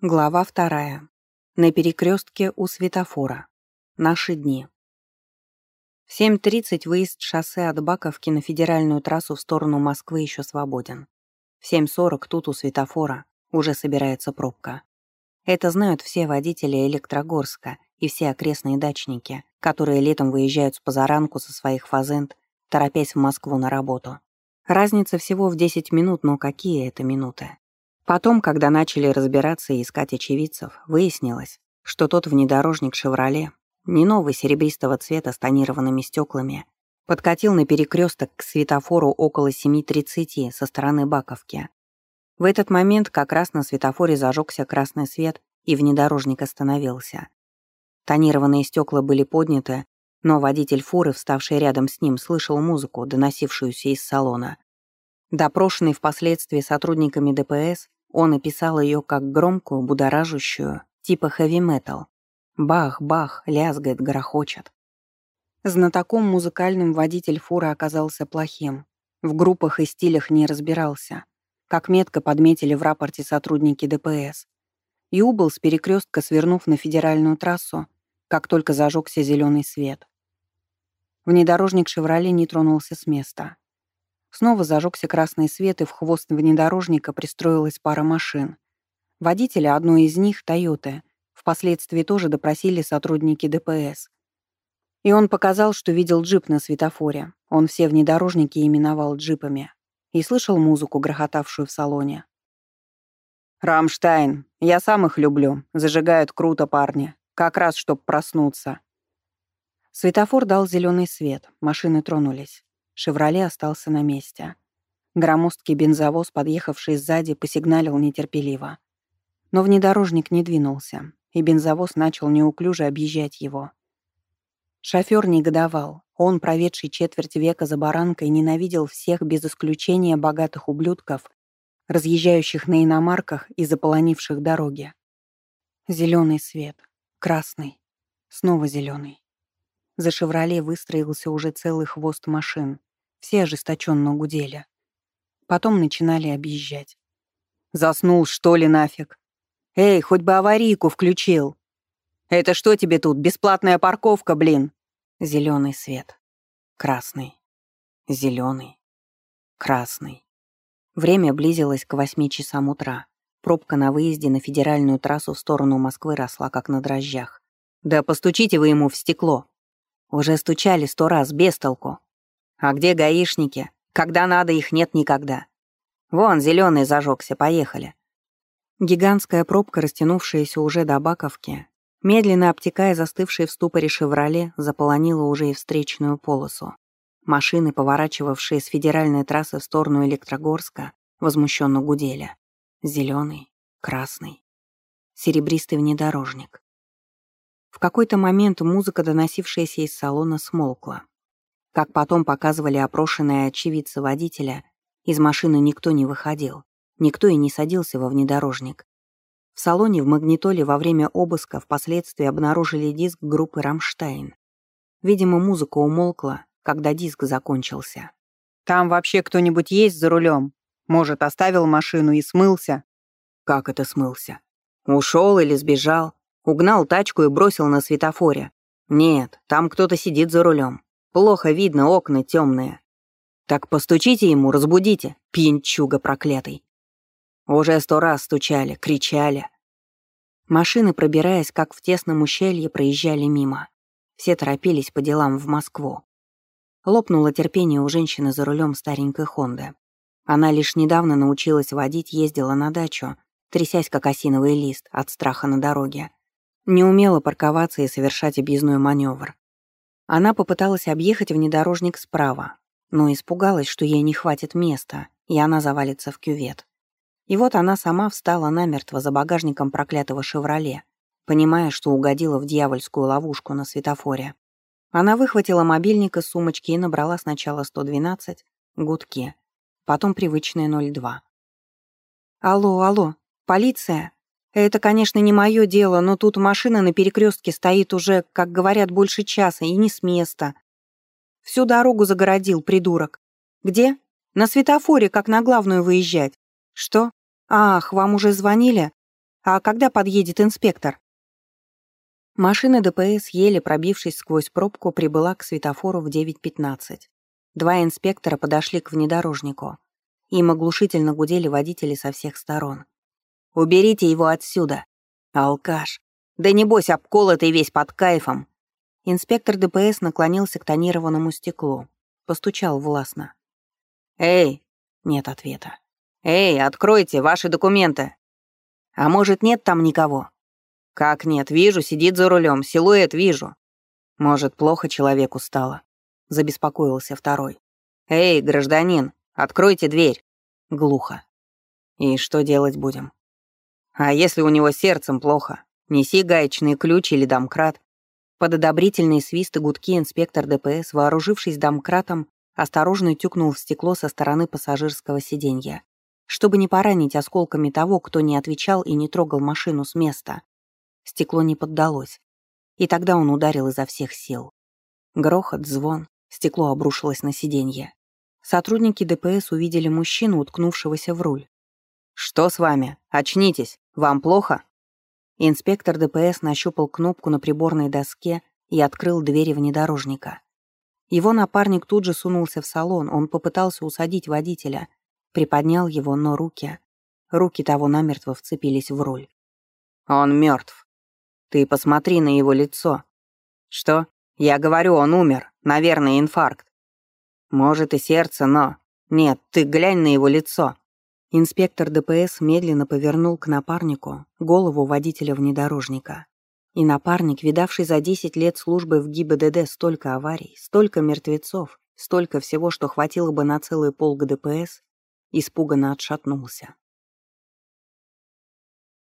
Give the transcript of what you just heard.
Глава вторая. На перекрестке у светофора. Наши дни. В 7.30 выезд шоссе от Баковки на федеральную трассу в сторону Москвы еще свободен. В 7.40 тут у светофора уже собирается пробка. Это знают все водители Электрогорска и все окрестные дачники, которые летом выезжают с позаранку со своих фазенд, торопясь в Москву на работу. Разница всего в 10 минут, но какие это минуты? Потом, когда начали разбираться и искать очевидцев, выяснилось, что тот внедорожник «Шевроле», не новый серебристого цвета с тонированными стеклами, подкатил на перекресток к светофору около 7.30 со стороны Баковки. В этот момент как раз на светофоре зажегся красный свет, и внедорожник остановился. Тонированные стекла были подняты, но водитель фуры, вставший рядом с ним, слышал музыку, доносившуюся из салона. Допрошенный впоследствии сотрудниками ДПС, он описал ее как громкую, будоражущую, типа хэви-метал. Бах-бах, лязгает, грохочет. Знатоком музыкальным водитель фуры оказался плохим. В группах и стилях не разбирался. Как метко подметили в рапорте сотрудники ДПС. И убыл с перекрестка, свернув на федеральную трассу, как только зажегся зеленый свет. Внедорожник «Шевроле» не тронулся с места. Снова зажегся красный свет, и в хвост внедорожника пристроилась пара машин. Водителя одной из них, «Тойоты», впоследствии тоже допросили сотрудники ДПС. И он показал, что видел джип на светофоре. Он все внедорожники именовал джипами. И слышал музыку, грохотавшую в салоне. «Рамштайн. Я сам их люблю. Зажигают круто парни. Как раз, чтоб проснуться». Светофор дал зеленый свет. Машины тронулись. «Шевроле» остался на месте. Громоздкий бензовоз, подъехавший сзади, посигналил нетерпеливо. Но внедорожник не двинулся, и бензовоз начал неуклюже объезжать его. Шофер негодовал. Он, проведший четверть века за баранкой, ненавидел всех без исключения богатых ублюдков, разъезжающих на иномарках и заполонивших дороги. Зеленый свет. Красный. Снова зеленый. За «Шевроле» выстроился уже целый хвост машин. Все ожесточенно гудели. Потом начинали объезжать. «Заснул, что ли, нафиг? Эй, хоть бы аварийку включил!» «Это что тебе тут, бесплатная парковка, блин?» Зеленый свет. Красный. Зеленый. Красный. Время близилось к восьми часам утра. Пробка на выезде на федеральную трассу в сторону Москвы росла, как на дрожжах. «Да постучите вы ему в стекло!» Уже стучали сто раз, без толку. А где гаишники? Когда надо, их нет никогда. Вон, зеленый зажегся, поехали. Гигантская пробка, растянувшаяся уже до Баковки, медленно обтекая застывший в ступоре «Шевроле», заполонила уже и встречную полосу. Машины, поворачивавшие с федеральной трассы в сторону Электрогорска, возмущенно гудели. Зеленый, красный, серебристый внедорожник. В какой-то момент музыка, доносившаяся из салона, смолкла. Как потом показывали опрошенные очевидцы водителя, из машины никто не выходил, никто и не садился во внедорожник. В салоне в магнитоле во время обыска впоследствии обнаружили диск группы «Рамштайн». Видимо, музыка умолкла, когда диск закончился. «Там вообще кто-нибудь есть за рулем? Может, оставил машину и смылся?» «Как это смылся? Ушел или сбежал? Угнал тачку и бросил на светофоре? Нет, там кто-то сидит за рулем. Плохо видно, окна темные. Так постучите ему, разбудите, пьянчуга проклятый. Уже сто раз стучали, кричали. Машины, пробираясь, как в тесном ущелье, проезжали мимо. Все торопились по делам в Москву. Лопнуло терпение у женщины за рулем старенькой Хонды. Она лишь недавно научилась водить, ездила на дачу, трясясь как осиновый лист от страха на дороге. Не умела парковаться и совершать объездной маневр. Она попыталась объехать внедорожник справа, но испугалась, что ей не хватит места, и она завалится в кювет. И вот она сама встала намертво за багажником проклятого «Шевроле», понимая, что угодила в дьявольскую ловушку на светофоре. Она выхватила мобильник из сумочки и набрала сначала 112, гудки, потом привычные 02. «Алло, алло, полиция?» Это, конечно, не мое дело, но тут машина на перекрестке стоит уже, как говорят, больше часа, и не с места. Всю дорогу загородил, придурок. Где? На светофоре, как на главную выезжать. Что? Ах, вам уже звонили? А когда подъедет инспектор?» Машина ДПС, еле пробившись сквозь пробку, прибыла к светофору в 9.15. Два инспектора подошли к внедорожнику. Им оглушительно гудели водители со всех сторон. «Уберите его отсюда!» «Алкаш! Да небось, обколотый весь под кайфом!» Инспектор ДПС наклонился к тонированному стеклу. Постучал властно. «Эй!» Нет ответа. «Эй, откройте ваши документы!» «А может, нет там никого?» «Как нет? Вижу, сидит за рулем, силуэт вижу». «Может, плохо человеку стало?» Забеспокоился второй. «Эй, гражданин, откройте дверь!» Глухо. «И что делать будем?» «А если у него сердцем плохо? Неси гаечный ключ или домкрат». Под одобрительные свисты гудки инспектор ДПС, вооружившись домкратом, осторожно тюкнул в стекло со стороны пассажирского сиденья, чтобы не поранить осколками того, кто не отвечал и не трогал машину с места. Стекло не поддалось. И тогда он ударил изо всех сил. Грохот, звон, стекло обрушилось на сиденье. Сотрудники ДПС увидели мужчину, уткнувшегося в руль. «Что с вами? Очнитесь! Вам плохо?» Инспектор ДПС нащупал кнопку на приборной доске и открыл двери внедорожника. Его напарник тут же сунулся в салон, он попытался усадить водителя, приподнял его, но руки... Руки того намертво вцепились в руль. «Он мертв. Ты посмотри на его лицо. Что? Я говорю, он умер. Наверное, инфаркт. Может и сердце, но... Нет, ты глянь на его лицо. Инспектор ДПС медленно повернул к напарнику голову водителя внедорожника. И напарник, видавший за 10 лет службы в ГИБДД столько аварий, столько мертвецов, столько всего, что хватило бы на целый полк ДПС, испуганно отшатнулся.